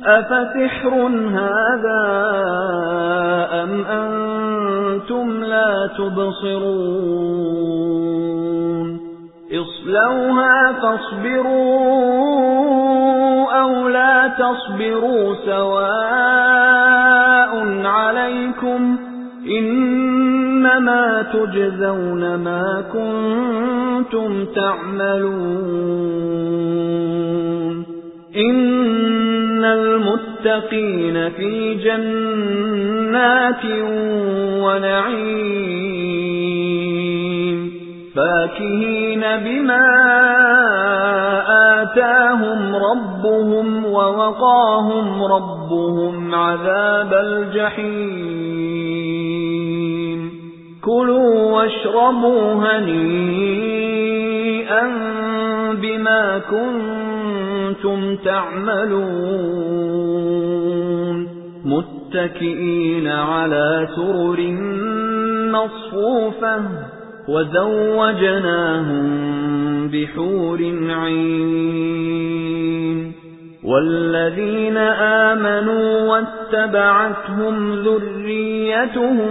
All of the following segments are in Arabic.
أَفَسِحْرٌ هَذَا أَمْ أَنْتُمْ لَا تُبْصِرُونَ اصْلَوْهَا فاصْبِرُوا أَوْ لَا تَصْبِرُوا سَوَاءٌ عَلَيْكُمْ إِنَّمَا تُجْزَوْنَ مَا كُنتُمْ تَعْمَلُونَ الْمُتَّقِينَ فِي جَنَّاتٍ وَنَعِيمٍ. فَاكِهِينَ بِمَا آتَاهُمْ رَبُّهُمْ وَوَقَاهُمْ رَبُّهُمْ عَذَابَ الْجَحِيمِ. كُلُوا وَاشْرَبُوا هَنِيئًا بِمَا كُنتُمْ تَعْمَلُونَ مُتَّكِئِينَ عَلَى سُرُرٍ مَّصْفُوفَةٍ وَزَوَّجْنَاهُم بِحُورٍ عِينٍ وَالَّذِينَ آمَنُوا وَاتَّبَعَتْهُمْ ذُرِّيَّتُهُم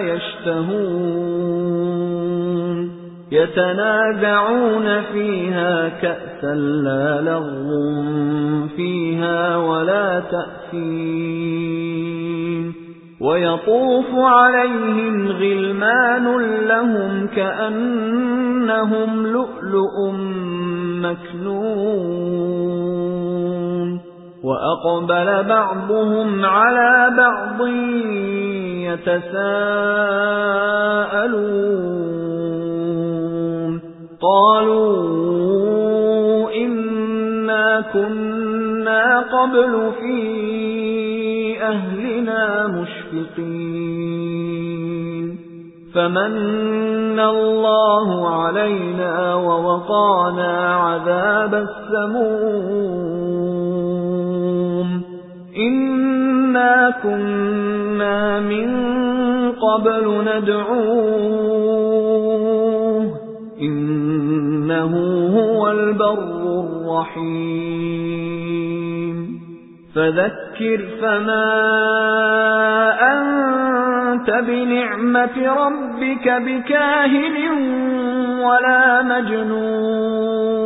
يَشْتَهُونَ. يَتَنَازَعُونَ فِيهَا كَأْسًا لَّا لَغْوٌ فِيهَا وَلَا تَأْثِيمٌ. وَيَطُوفُ عَلَيْهِمْ غِلْمَانٌ لَّهُمْ كَأَنَّهُمْ لُؤْلُؤٌ مَّكْنُونٌ. وَأَقْبَلَ بَعْضُهُمْ عَلَى بَعْضٍ يَتَسَاءَلُونَ. قَالُوا إِنَّا كُنَّا قَبْلُ فِي أَهْلِنَا مُشْفِقِينَ. فَمَنَّ اللَّهُ عَلَيْنَا وَوَقَانَا عَذَابَ السَّمُومِ. إِنَّا كُنَّا مِن قَبْلُ نَدْعُوهُ. إِنَّهُ هُوَ الْبَرُّ الرَّحِيمُ. فَذَكِّرْ فَمَا أَنْتَ بِنِعْمَةِ رَبِّكَ بِكَاهِنٍ وَلَا مَجْنُونٍ.